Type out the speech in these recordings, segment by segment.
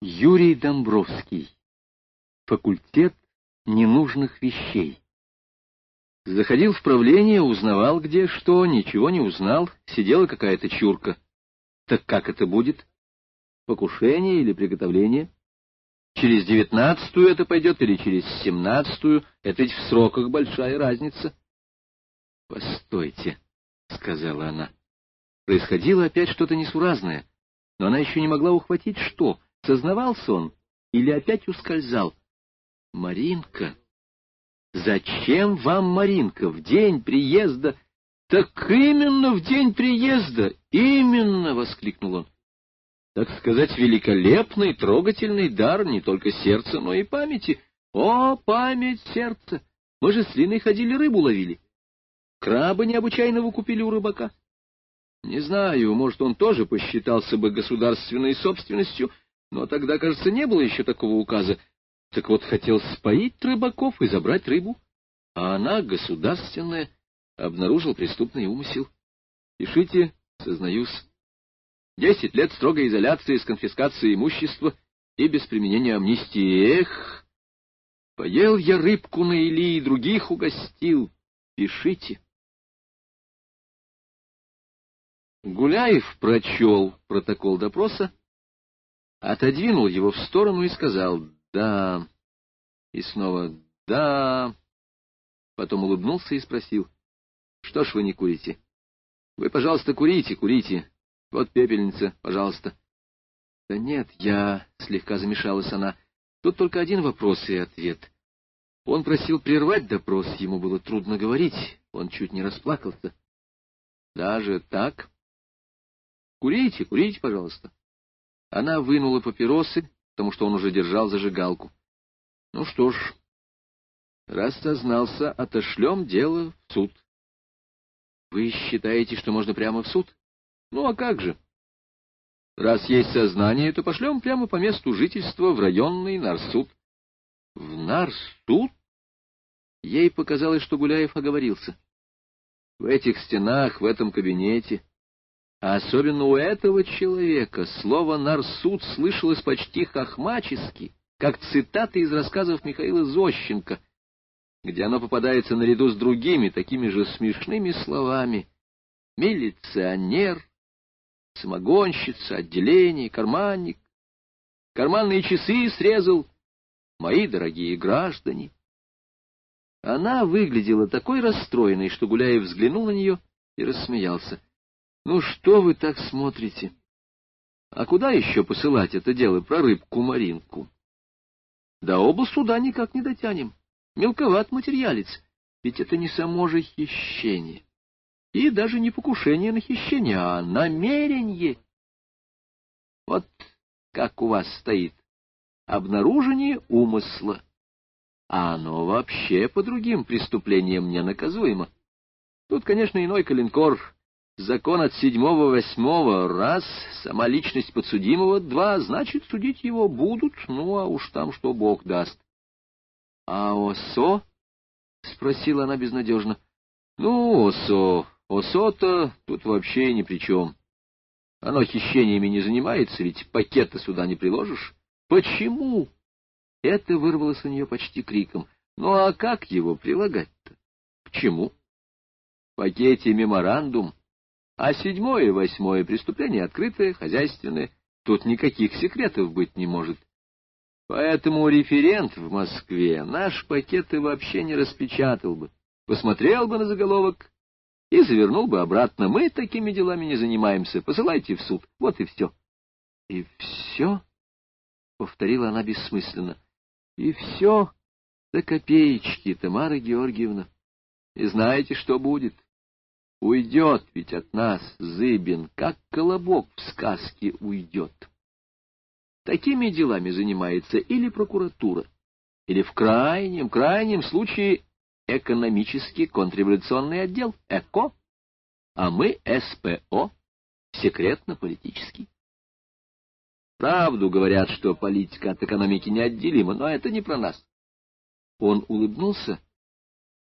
Юрий Домбровский. Факультет ненужных вещей. Заходил в правление, узнавал где что, ничего не узнал, сидела какая-то чурка. Так как это будет? Покушение или приготовление? Через девятнадцатую это пойдет или через семнадцатую? Это ведь в сроках большая разница. — Постойте, — сказала она. Происходило опять что-то несуразное, но она еще не могла ухватить, что — Сознавался он или опять ускользал? Маринка. Зачем вам, Маринка, в день приезда? Так именно в день приезда, именно, — воскликнул он. Так сказать, великолепный, трогательный дар не только сердца, но и памяти. О, память сердца! Мы же с Линой ходили рыбу ловили. Краба необычайного купили у рыбака. Не знаю, может, он тоже посчитался бы государственной собственностью, — но тогда, кажется, не было еще такого указа. Так вот, хотел споить рыбаков и забрать рыбу. А она, государственная, обнаружил преступный умысел. Пишите, сознаюсь. Десять лет строгой изоляции с конфискацией имущества и без применения амнистии. Эх, поел я рыбку на Или и других угостил. Пишите. Гуляев прочел протокол допроса отодвинул его в сторону и сказал «да». И снова «да». Потом улыбнулся и спросил «что ж вы не курите?» «Вы, пожалуйста, курите, курите. Вот пепельница, пожалуйста». «Да нет, я...» — слегка замешалась она. «Тут только один вопрос и ответ». Он просил прервать допрос, ему было трудно говорить, он чуть не расплакался. «Даже так?» «Курите, курите, пожалуйста». Она вынула папиросы, потому что он уже держал зажигалку. Ну что ж, раз сознался, отошлем дело в суд. Вы считаете, что можно прямо в суд? Ну, а как же? Раз есть сознание, то пошлем прямо по месту жительства в районный нарсуд. В нарсуд? Ей показалось, что Гуляев оговорился. В этих стенах, в этом кабинете а особенно у этого человека слово «нарсуд» слышалось почти хохмачески, как цитаты из рассказов Михаила Зощенко, где оно попадается наряду с другими такими же смешными словами «милиционер», «самогонщица», «отделение», «карманник», «карманные часы срезал», «мои дорогие граждане». Она выглядела такой расстроенной, что Гуляев взглянул на нее и рассмеялся. Ну что вы так смотрите? А куда еще посылать это дело про рыбку-маринку? Да оба суда никак не дотянем. Мелковат материалец, ведь это не само же хищение. И даже не покушение на хищение, а намерение. Вот как у вас стоит обнаружение умысла. А оно вообще по другим преступлениям не наказуемо. Тут, конечно, иной калинкор Закон от седьмого-восьмого раз, сама личность подсудимого два, значит, судить его будут, ну, а уж там что Бог даст. — А ОСО? — спросила она безнадежно. — Ну, ОСО, ОСО-то тут вообще ни при чем. Оно хищениями не занимается, ведь пакета сюда не приложишь. — Почему? Это вырвалось у нее почти криком. Ну, а как его прилагать-то? К чему? В пакете меморандум а седьмое и восьмое преступление открытое, хозяйственное. Тут никаких секретов быть не может. Поэтому референт в Москве наш пакет и вообще не распечатал бы, посмотрел бы на заголовок и завернул бы обратно. Мы такими делами не занимаемся, посылайте в суд, вот и все. — И все? — повторила она бессмысленно. — И все до копеечки, Тамара Георгиевна. И знаете, что будет? — Уйдет ведь от нас Зыбин, как колобок в сказке уйдет. Такими делами занимается или прокуратура, или в крайнем, крайнем случае экономический контрреволюционный отдел, ЭКО, а мы СПО, секретно-политический. Правду говорят, что политика от экономики неотделима, но это не про нас. Он улыбнулся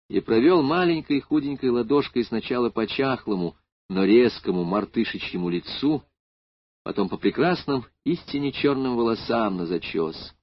и провел маленькой худенькой ладошкой сначала по чахлому, но резкому мартышечьему лицу, потом по прекрасным истине черным волосам на зачес.